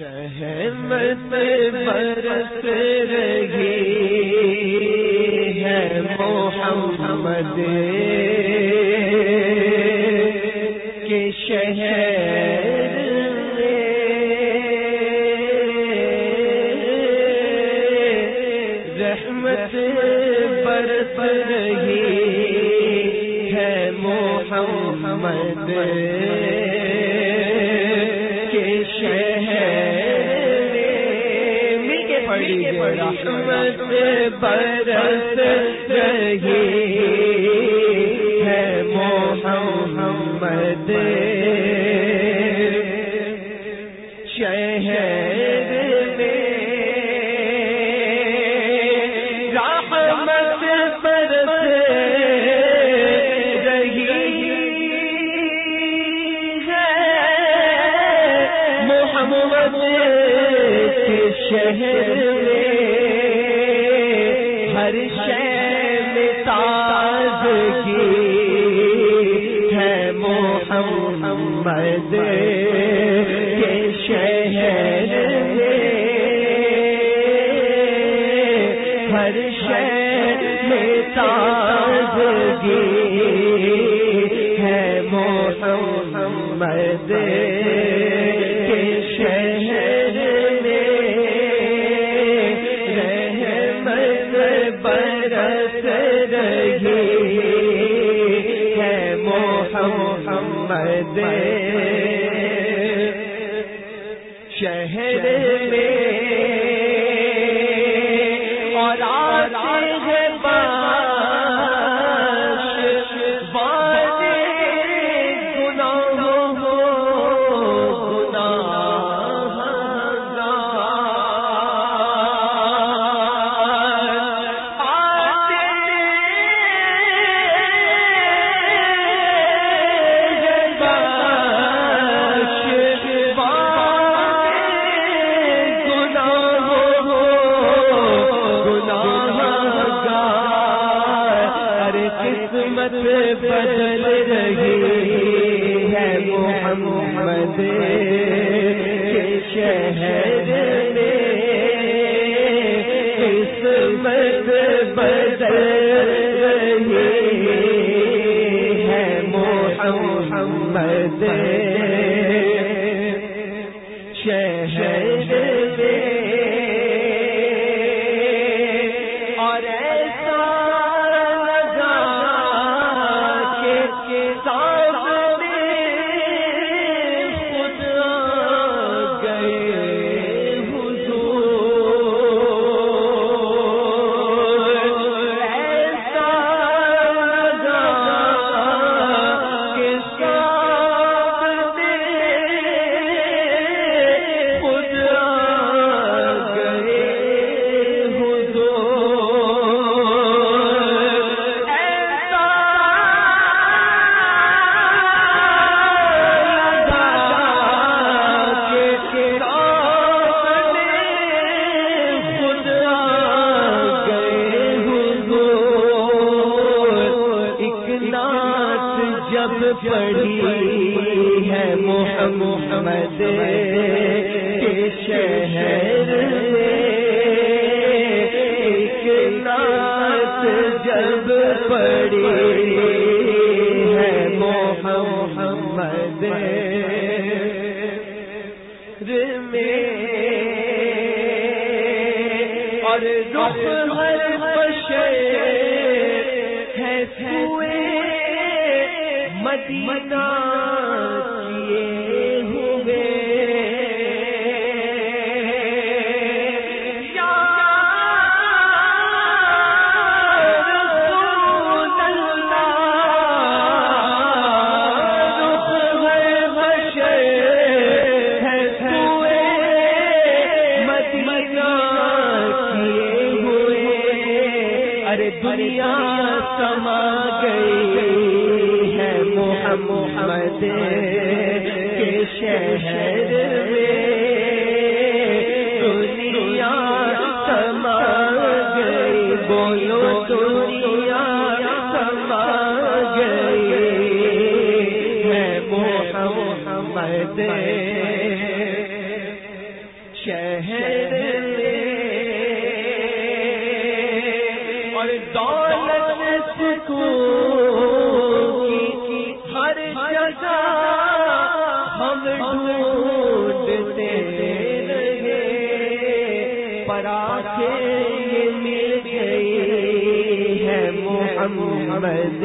رحمت برس رہی ہے محمد کے شہر رحمت برس رہی ہے محمد رحمت برس رہی ہے محمد ہر شہر تازگی ہے محمد کے شہر ہر شہر تازگی ہے محمد دے شہر میں بدل رہی ہے محمد کے شہر میں۔ قسمت بدل رہی ہے محمد محمد کے شہر ایک نعت جب پڑھی ہے محمد میں اور رخ ہر بشر ہے مدینہ ارے دنیا سما گئی ہے محمد کے شہر میں۔ دنیا سما گئی، بولو دنیا سما گئی۔ ہے محمد مل گئی ہے محمد۔